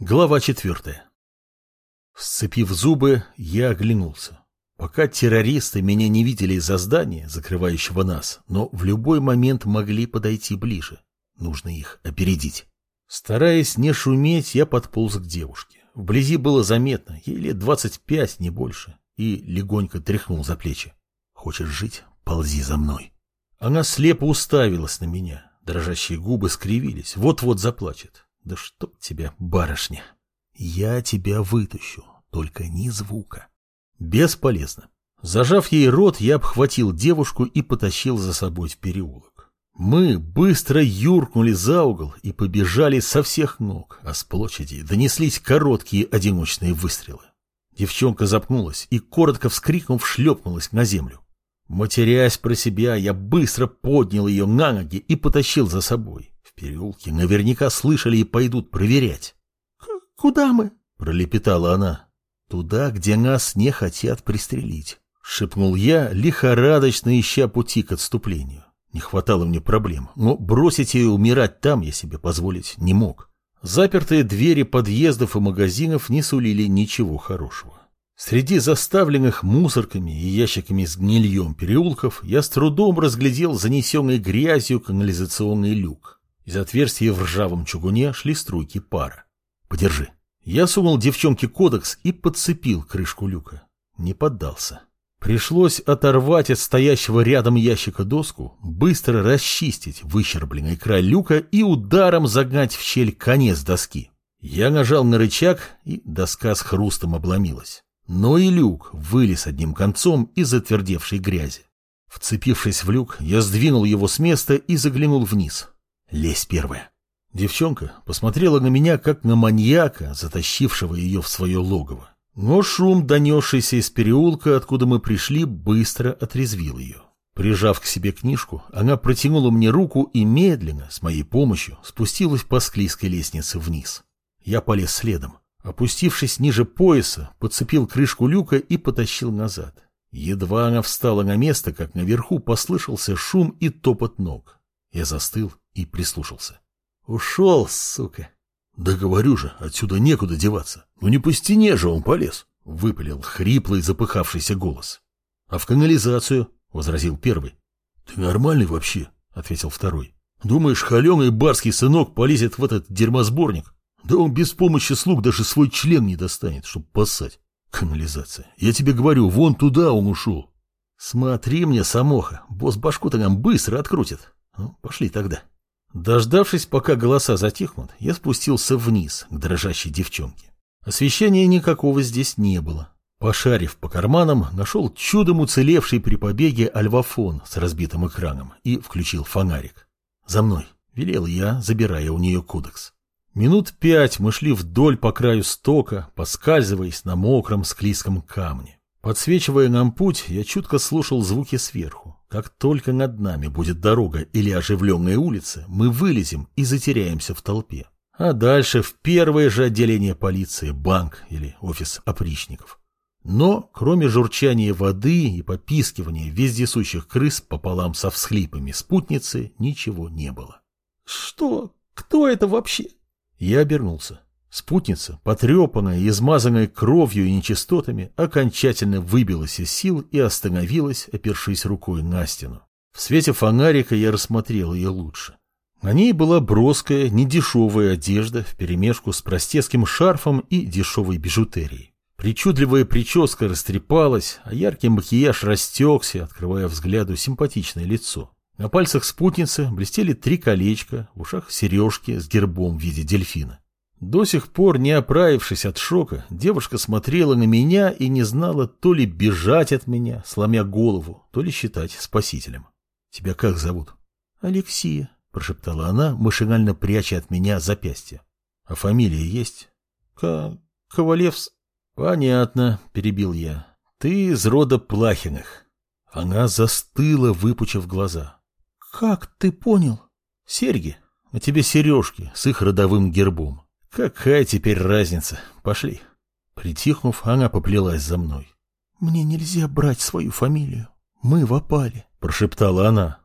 Глава четвертая. Сцепив зубы, я оглянулся. Пока террористы меня не видели из-за здания, закрывающего нас, но в любой момент могли подойти ближе. Нужно их опередить. Стараясь не шуметь, я подполз к девушке. Вблизи было заметно, ей лет двадцать пять, не больше, и легонько тряхнул за плечи. «Хочешь жить? Ползи за мной». Она слепо уставилась на меня. Дрожащие губы скривились, вот-вот заплачет. Да чтоб тебя, барышня. Я тебя вытащу, только ни звука. Бесполезно. Зажав ей рот, я обхватил девушку и потащил за собой в переулок. Мы быстро юркнули за угол и побежали со всех ног, а с площади донеслись короткие одиночные выстрелы. Девчонка запнулась и, коротко вскрикнув, шлепнулась на землю. Матерясь про себя, я быстро поднял ее на ноги и потащил за собой переулке наверняка слышали и пойдут проверять. — Куда мы? — пролепетала она. — Туда, где нас не хотят пристрелить, — шепнул я, лихорадочно ища пути к отступлению. Не хватало мне проблем, но бросить ее умирать там я себе позволить не мог. Запертые двери подъездов и магазинов не сулили ничего хорошего. Среди заставленных мусорками и ящиками с гнильем переулков я с трудом разглядел занесенный грязью канализационный люк. Из отверстия в ржавом чугуне шли струйки пара. «Подержи». Я сунул девчонке кодекс и подцепил крышку люка. Не поддался. Пришлось оторвать от стоящего рядом ящика доску, быстро расчистить выщербленный край люка и ударом загнать в щель конец доски. Я нажал на рычаг, и доска с хрустом обломилась. Но и люк вылез одним концом из затвердевшей грязи. Вцепившись в люк, я сдвинул его с места и заглянул вниз. Лезь первая. Девчонка посмотрела на меня, как на маньяка, затащившего ее в свое логово. Но шум, донесшийся из переулка, откуда мы пришли, быстро отрезвил ее. Прижав к себе книжку, она протянула мне руку и медленно, с моей помощью, спустилась по склизкой лестнице вниз. Я полез следом. Опустившись ниже пояса, подцепил крышку люка и потащил назад. Едва она встала на место, как наверху послышался шум и топот ног. Я застыл и прислушался. «Ушел, сука!» «Да говорю же, отсюда некуда деваться. Ну не по стене же он полез!» — выпалил хриплый запыхавшийся голос. «А в канализацию?» — возразил первый. «Ты нормальный вообще?» — ответил второй. «Думаешь, холеный барский сынок полезет в этот дерьмосборник? Да он без помощи слуг даже свой член не достанет, чтоб поссать. Канализация. Я тебе говорю, вон туда он ушел. Смотри мне, Самоха, босс башку-то нам быстро открутит. Ну, пошли тогда». Дождавшись, пока голоса затихнут, я спустился вниз к дрожащей девчонке. Освещения никакого здесь не было. Пошарив по карманам, нашел чудом уцелевший при побеге альвафон с разбитым экраном и включил фонарик. «За мной!» — велел я, забирая у нее кодекс. Минут пять мы шли вдоль по краю стока, поскальзываясь на мокром склизком камне. Подсвечивая нам путь, я чутко слушал звуки сверху. Как только над нами будет дорога или оживленная улица, мы вылезем и затеряемся в толпе. А дальше в первое же отделение полиции, банк или офис опричников. Но, кроме журчания воды и попискивания вездесущих крыс пополам со всхлипами спутницы, ничего не было. «Что? Кто это вообще?» Я обернулся. Спутница, потрепанная, измазанная кровью и нечистотами, окончательно выбилась из сил и остановилась, опершись рукой на стену. В свете фонарика я рассмотрел ее лучше. На ней была броская, недешевая одежда вперемешку с простецким шарфом и дешевой бижутерией. Причудливая прическа растрепалась, а яркий макияж растекся, открывая взгляду симпатичное лицо. На пальцах спутницы блестели три колечка, в ушах сережки с гербом в виде дельфина. До сих пор, не оправившись от шока, девушка смотрела на меня и не знала то ли бежать от меня, сломя голову, то ли считать спасителем. «Тебя как зовут?» «Алексия», — прошептала она, машинально пряча от меня запястье. «А фамилия есть?» К... «Ковалевс...» «Понятно», — перебил я. «Ты из рода Плахиных». Она застыла, выпучив глаза. «Как ты понял?» «Серьги. На тебе сережки с их родовым гербом. Какая теперь разница? Пошли. Притихнув, она поплелась за мной. Мне нельзя брать свою фамилию. Мы в опале, прошептала она.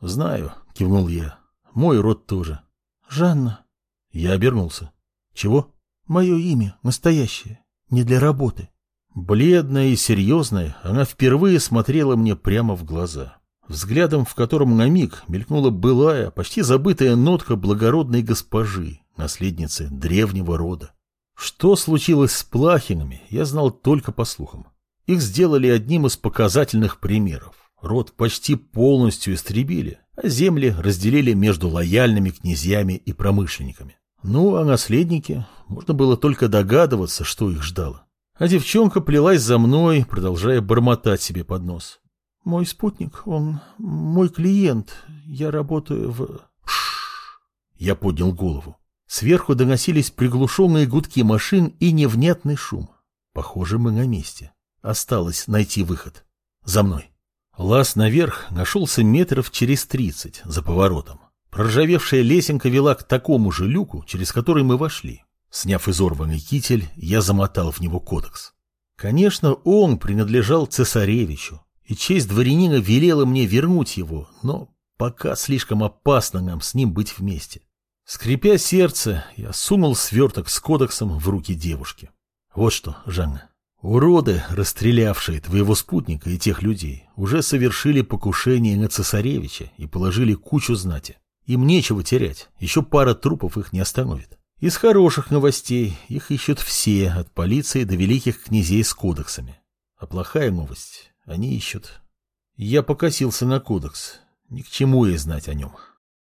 Знаю, кивнул я. Мой род тоже. Жанна. Я обернулся. Чего? Мое имя настоящее, не для работы. Бледная и серьезная, она впервые смотрела мне прямо в глаза. Взглядом, в котором на миг мелькнула былая, почти забытая нотка благородной госпожи, наследницы древнего рода. Что случилось с Плахинами, я знал только по слухам. Их сделали одним из показательных примеров. Род почти полностью истребили, а земли разделили между лояльными князьями и промышленниками. Ну, а наследники, можно было только догадываться, что их ждало. А девчонка плелась за мной, продолжая бормотать себе под нос. Мой спутник, он мой клиент, я работаю в... Шш! Я поднял голову. Сверху доносились приглушенные гудки машин и невнятный шум. Похоже, мы на месте. Осталось найти выход. За мной. Лаз наверх нашелся метров через тридцать за поворотом. Проржавевшая лесенка вела к такому же люку, через который мы вошли. Сняв изорванный китель, я замотал в него кодекс. Конечно, он принадлежал цесаревичу, и честь дворянина велела мне вернуть его, но пока слишком опасно нам с ним быть вместе. Скрипя сердце, я сунул сверток с кодексом в руки девушки. Вот что, Жанна, уроды, расстрелявшие твоего спутника и тех людей, уже совершили покушение на цесаревича и положили кучу знати. Им нечего терять, еще пара трупов их не остановит. Из хороших новостей их ищут все, от полиции до великих князей с кодексами. А плохая новость, они ищут. Я покосился на кодекс, ни к чему ей знать о нем.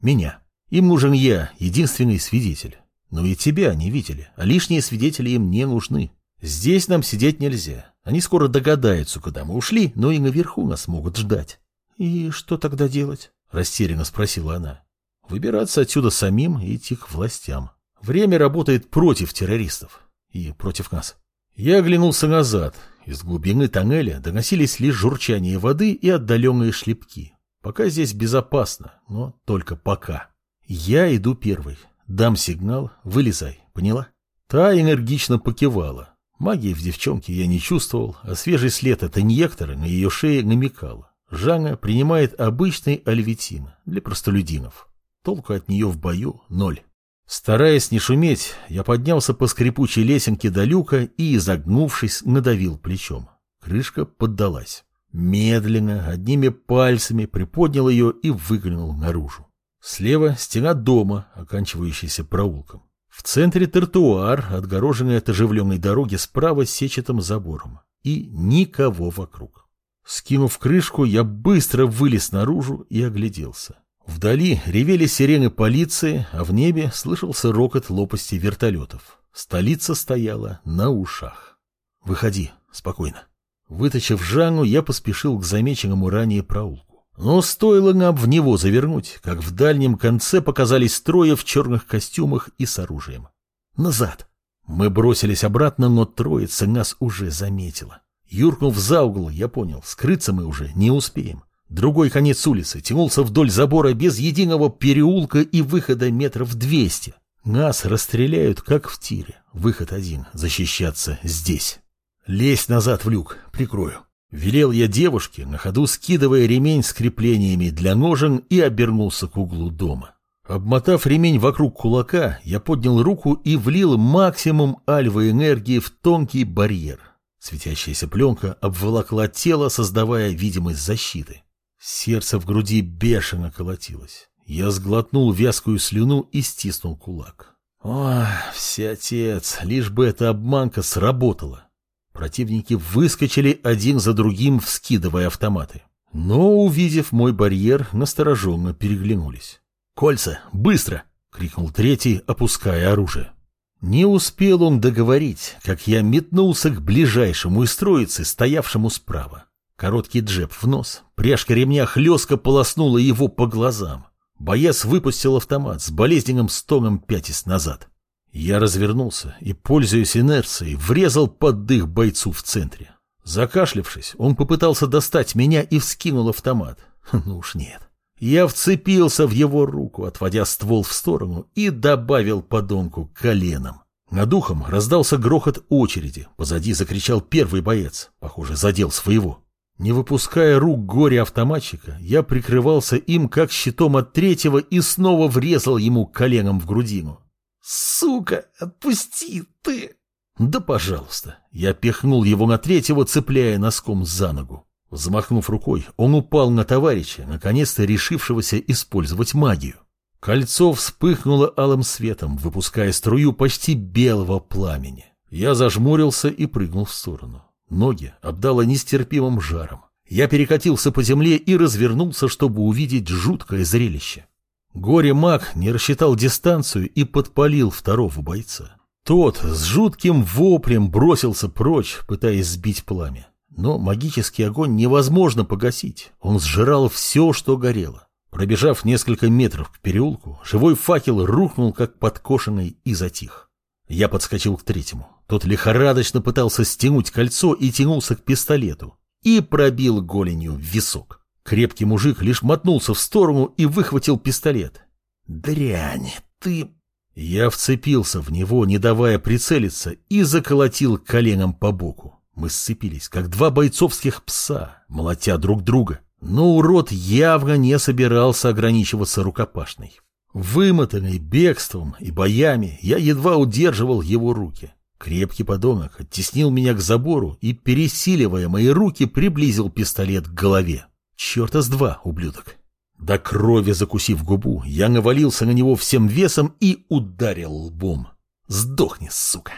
Меня. Им нужен я, единственный свидетель. Но и тебя они видели, а лишние свидетели им не нужны. Здесь нам сидеть нельзя. Они скоро догадаются, куда мы ушли, но и наверху нас могут ждать. — И что тогда делать? — растерянно спросила она. — Выбираться отсюда самим и идти к властям. Время работает против террористов. И против нас. Я оглянулся назад. Из глубины тоннеля доносились лишь журчание воды и отдаленные шлепки. Пока здесь безопасно, но только пока. Я иду первый. Дам сигнал, вылезай, поняла? Та энергично покивала. Магии в девчонке я не чувствовал, а свежий след от инъектора на ее шее намекал. Жанна принимает обычный альвитин для простолюдинов. Толку от нее в бою ноль. Стараясь не шуметь, я поднялся по скрипучей лесенке до люка и, изогнувшись, надавил плечом. Крышка поддалась. Медленно, одними пальцами приподнял ее и выглянул наружу. Слева стена дома, оканчивающаяся проулком. В центре тротуар, отгороженный от оживленной дороги справа сетчатым забором. И никого вокруг. Скинув крышку, я быстро вылез наружу и огляделся. Вдали ревели сирены полиции, а в небе слышался рокот лопасти вертолетов. Столица стояла на ушах. «Выходи, спокойно». Вытащив Жанну, я поспешил к замеченному ранее проулку. Но стоило нам в него завернуть, как в дальнем конце показались трое в черных костюмах и с оружием. Назад! Мы бросились обратно, но троица нас уже заметила. Юркнув за угол, я понял, скрыться мы уже не успеем. Другой конец улицы тянулся вдоль забора без единого переулка и выхода метров двести. Нас расстреляют, как в тире. Выход один — защищаться здесь. Лезь назад в люк, прикрою. Велел я девушке, на ходу скидывая ремень с креплениями для ножен и обернулся к углу дома. Обмотав ремень вокруг кулака, я поднял руку и влил максимум альвы энергии в тонкий барьер. Светящаяся пленка обволокла тело, создавая видимость защиты. Сердце в груди бешено колотилось. Я сглотнул вязкую слюну и стиснул кулак. О, всеотец, лишь бы эта обманка сработала. Противники выскочили один за другим, вскидывая автоматы. Но, увидев мой барьер, настороженно переглянулись. «Кольца! Быстро!» — крикнул третий, опуская оружие. Не успел он договорить, как я метнулся к ближайшему из троицы, стоявшему справа. Короткий джеб в нос, пряжка ремня хлестко полоснула его по глазам. Боец выпустил автомат с болезненным стоном пятясь назад. Я развернулся и, пользуясь инерцией, врезал под дых бойцу в центре. Закашлявшись, он попытался достать меня и вскинул автомат. Ну уж нет. Я вцепился в его руку, отводя ствол в сторону, и добавил подонку коленом. Над ухом раздался грохот очереди. Позади закричал первый боец. Похоже, задел своего. Не выпуская рук горе автоматчика, я прикрывался им как щитом от третьего и снова врезал ему коленом в грудину. Сука, отпусти ты! Да пожалуйста. Я пихнул его на третьего, цепляя носком за ногу. Взмахнув рукой, он упал на товарища, наконец-то решившегося использовать магию. Кольцо вспыхнуло алым светом, выпуская струю почти белого пламени. Я зажмурился и прыгнул в сторону. Ноги обдало нестерпимым жаром. Я перекатился по земле и развернулся, чтобы увидеть жуткое зрелище. Горе-маг не рассчитал дистанцию и подпалил второго бойца. Тот с жутким воплем бросился прочь, пытаясь сбить пламя. Но магический огонь невозможно погасить. Он сжирал все, что горело. Пробежав несколько метров к переулку, живой факел рухнул, как подкошенный, и затих. Я подскочил к третьему. Тот лихорадочно пытался стянуть кольцо и тянулся к пистолету. И пробил голенью в висок. Крепкий мужик лишь мотнулся в сторону и выхватил пистолет. «Дрянь, ты...» Я вцепился в него, не давая прицелиться, и заколотил коленом по боку. Мы сцепились, как два бойцовских пса, молотя друг друга. Но урод явно не собирался ограничиваться рукопашной. Вымотанный бегством и боями, я едва удерживал его руки. Крепкий подонок оттеснил меня к забору и, пересиливая мои руки, приблизил пистолет к голове. Черта с два, ублюдок. До крови закусив губу, я навалился на него всем весом и ударил лбом. «Сдохни, сука!»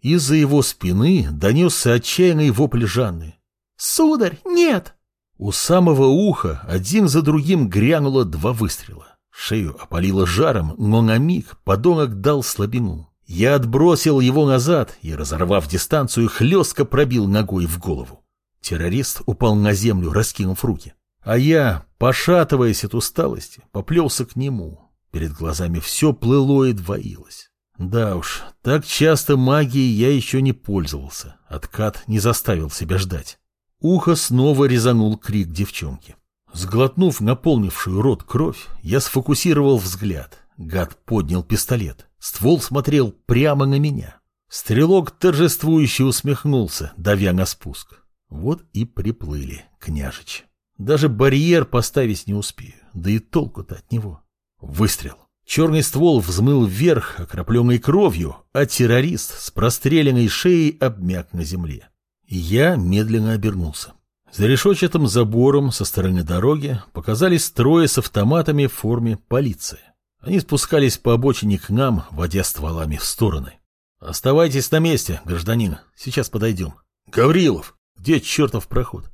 Из-за его спины донесся отчаянный вопль Жанны. «Сударь, нет!» У самого уха один за другим грянуло два выстрела. Шею опалило жаром, но на миг подонок дал слабину. Я отбросил его назад и, разорвав дистанцию, хлестко пробил ногой в голову. Террорист упал на землю, раскинув руки. А я, пошатываясь от усталости, поплелся к нему. Перед глазами все плыло и двоилось. Да уж, так часто магией я еще не пользовался. Откат не заставил себя ждать. Ухо снова резанул крик девчонки. Сглотнув наполнившую рот кровь, я сфокусировал взгляд. Гад поднял пистолет. Ствол смотрел прямо на меня. Стрелок торжествующе усмехнулся, давя на спуск. Вот и приплыли, княжич. Даже барьер поставить не успею, да и толку-то от него. Выстрел. Черный ствол взмыл вверх, окропленный кровью, а террорист с простреленной шеей обмяк на земле. Я медленно обернулся. За решетчатым забором со стороны дороги показались трое с автоматами в форме полиции. Они спускались по обочине к нам, водя стволами в стороны. «Оставайтесь на месте, гражданин, сейчас подойдем». «Гаврилов, где чертов проход?»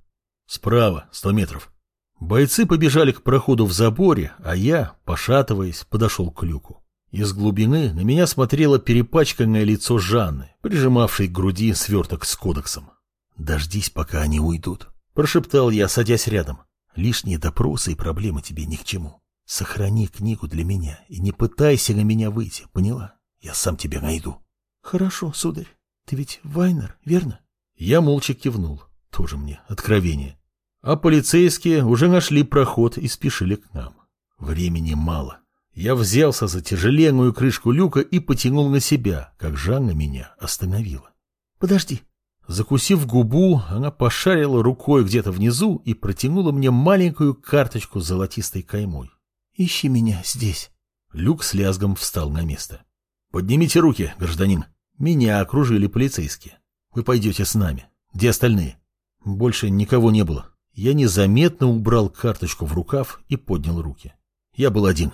«Справа, сто метров». Бойцы побежали к проходу в заборе, а я, пошатываясь, подошел к люку. Из глубины на меня смотрело перепачканное лицо Жанны, прижимавшей к груди сверток с кодексом. «Дождись, пока они уйдут», — прошептал я, садясь рядом. «Лишние допросы и проблемы тебе ни к чему. Сохрани книгу для меня и не пытайся на меня выйти, поняла? Я сам тебя найду». «Хорошо, сударь. Ты ведь Вайнер, верно?» Я молча кивнул. Тоже мне откровение. А полицейские уже нашли проход и спешили к нам. Времени мало. Я взялся за тяжеленную крышку люка и потянул на себя, как Жанна меня остановила. «Подожди», Закусив губу, она пошарила рукой где-то внизу и протянула мне маленькую карточку с золотистой каймой. «Ищи меня здесь». Люк с лязгом встал на место. «Поднимите руки, гражданин. Меня окружили полицейские. Вы пойдете с нами. Где остальные?» Больше никого не было. Я незаметно убрал карточку в рукав и поднял руки. Я был один.